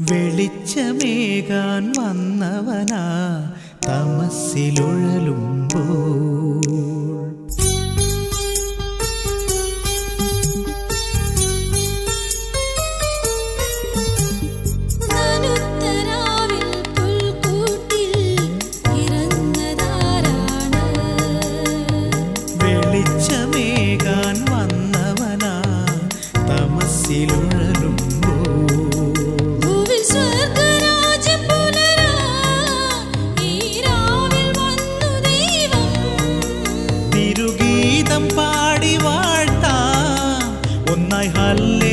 വെളിച്ചമേകാൻ വന്നവനാ. തമസിലുഴലുമ്പോ my hallelujah.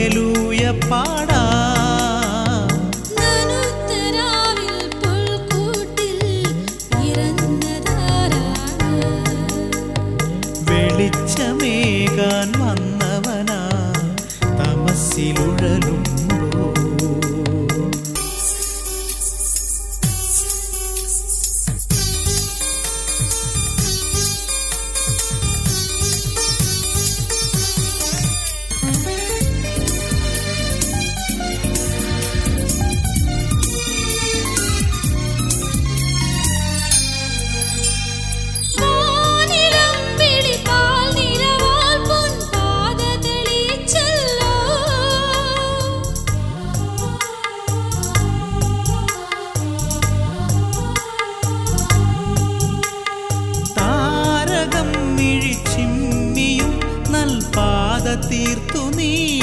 തീർത്തു നീ.